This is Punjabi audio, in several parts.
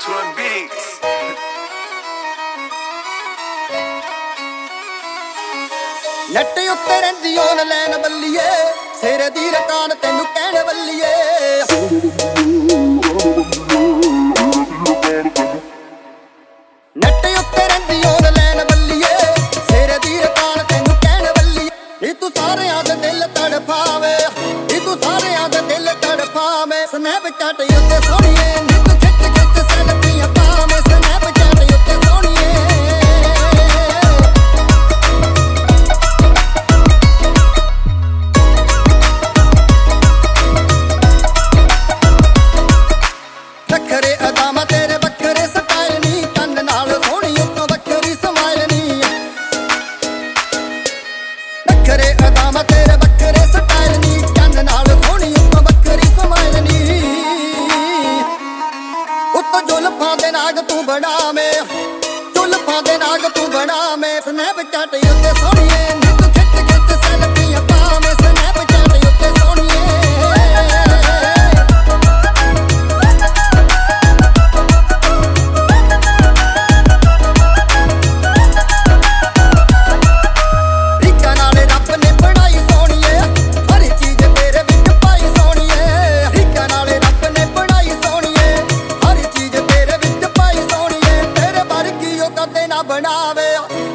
Twin Beats. ਨੱਟ ਉੱਤੇ ਰਹਿੰਦੀ ਓਨ ਲੈਣ ਬੱਲੀਏ, ਸਿਰ ਦੀ ਰਕਾਨ ਤੈਨੂੰ ਕਹਿਣ ਬੱਲੀਏ। ਨੱਟ ਉੱਤੇ ਰਹਿੰਦੀ ਓਨ ਲੈਣ ਬੱਲੀਏ, ਸਿਰ ਦੀ ਰਕਾਨ ਤੈਨੂੰ ਕਹਿਣ ਬੱਲੀਏ। ਨੀ ਤੂੰ ਸਾਰਿਆਂ ਦੇ ਦਿਲ ਤੜਫਾਵੇ, ਨੀ ਤੂੰ ਸਾਰਿਆਂ ਦੇ ਦਿਲ ਤੜਫਾਵੇ। ਸਨੈਪਚੈਟ ਉੱਤੇ ਸੋਹਣੀਏ ਨੀ ਤੂੰ ਖਿੱਚ ਵੱਖਰੇ ਤੇਰੇ ਵੱਖਰੇ ਸਟਾਈਲ ਨੀ ਕੰਨ ਨਾਲ ਸੋਹਣੀ ਉੱਤੋਂ ਵੱਖਰੀ ਸਮਾਈਲ ਨੀ ਉੱਤੋਂ ਜੁਲਫਾਂ ਦੇ ਨਾਗ ਤੂੰ ਬਣਾਵੇਂ, ਜੁਲਫਾਂ ਦੇ ਨਾਗ ਤੂੰ ਬਣਾਵੇਂ, ਸਨੈਪਚੈਟ ਉੱਤੇ ਸੋਹਣੀਏ ਨਾ ਬਣਾਵੇ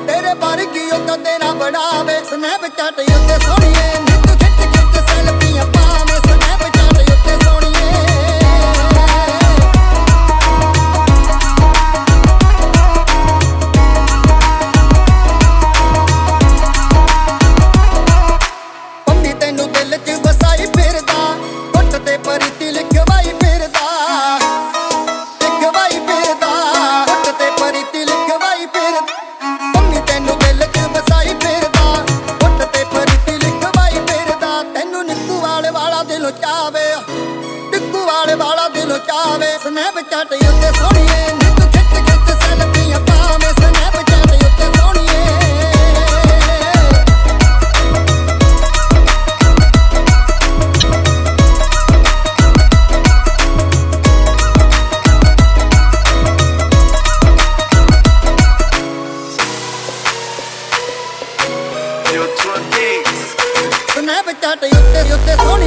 ਤੇਰੇ ਵਰਗੀ ਉਹ ਕਦੇ ਨਾ ਬਣਾਵੇ। ਸਨੈਪਚੈਟ ਉੱਤੇ ਸੋਹਣੀਏ। ਬਚਾਵੇ ਸਨੈਪ ਚਟ ਉੱਤੇ ਸੋਹਣੀਏ ਨਿੱਤ ਖਿੱਚ ਖਿੱਚ ਸੈਲਫੀਆਂ ਪਾਵੇ ਸਨੈਪ ਚਟ ਉੱਤੇ ਸੋਹਣੀਏ ਸਨੈਪ ਚਟ ਉੱਤੇ ਉੱਤੇ ਸੋਹਣੀ